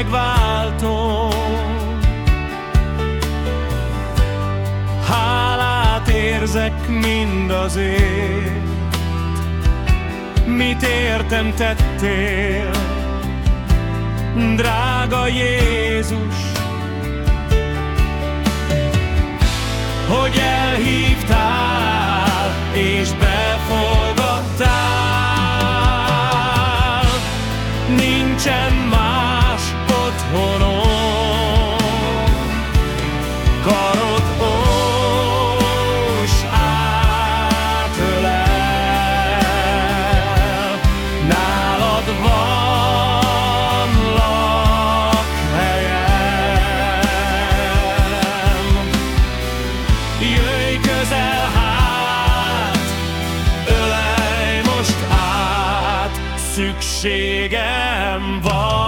hű megváltó. Hálát érzek mindazért, mit értem tettél, drága Jézus, hogy szükségem van.